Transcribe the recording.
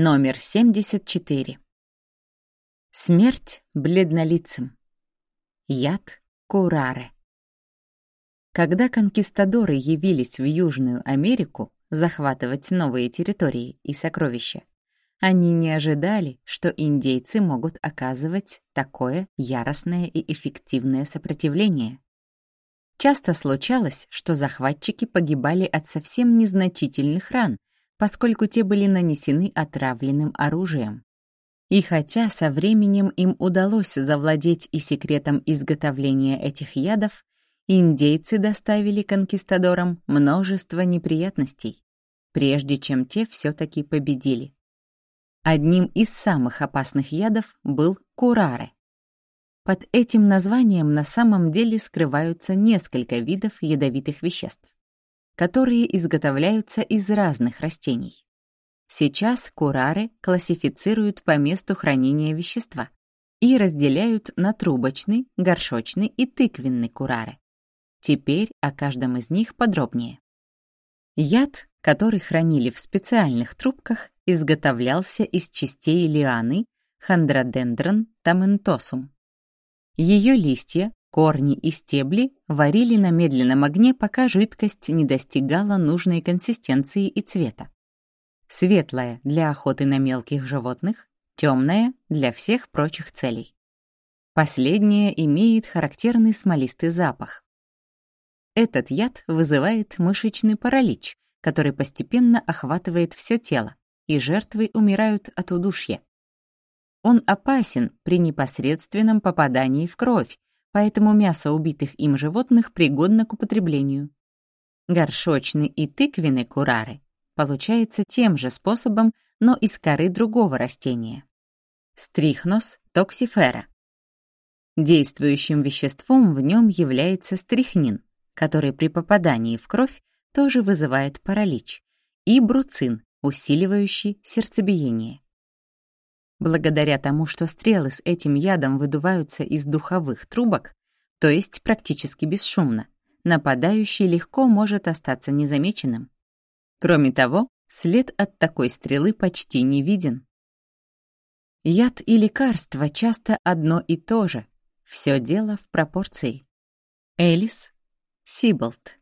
Номер 74. Смерть бледнолицым. Яд Кураре. Когда конкистадоры явились в Южную Америку захватывать новые территории и сокровища, они не ожидали, что индейцы могут оказывать такое яростное и эффективное сопротивление. Часто случалось, что захватчики погибали от совсем незначительных ран, поскольку те были нанесены отравленным оружием. И хотя со временем им удалось завладеть и секретом изготовления этих ядов, индейцы доставили конкистадорам множество неприятностей, прежде чем те все-таки победили. Одним из самых опасных ядов был кураре. Под этим названием на самом деле скрываются несколько видов ядовитых веществ которые изготовляются из разных растений. Сейчас курары классифицируют по месту хранения вещества и разделяют на трубочный, горшочный и тыквенный курары. Теперь о каждом из них подробнее. Яд, который хранили в специальных трубках, изготовлялся из частей лианы Хандродендрон таментосум. Ее листья Корни и стебли варили на медленном огне, пока жидкость не достигала нужной консистенции и цвета. Светлая для охоты на мелких животных, темная для всех прочих целей. Последняя имеет характерный смолистый запах. Этот яд вызывает мышечный паралич, который постепенно охватывает все тело, и жертвы умирают от удушья. Он опасен при непосредственном попадании в кровь, поэтому мясо убитых им животных пригодно к употреблению. Горшочный и тыквенный курары получается тем же способом, но из коры другого растения. Стрихнос токсифера. Действующим веществом в нем является стрихнин, который при попадании в кровь тоже вызывает паралич, и бруцин, усиливающий сердцебиение. Благодаря тому, что стрелы с этим ядом выдуваются из духовых трубок, то есть практически бесшумно, нападающий легко может остаться незамеченным. Кроме того, след от такой стрелы почти не виден. Яд и лекарство часто одно и то же. Все дело в пропорции. Элис Сиболт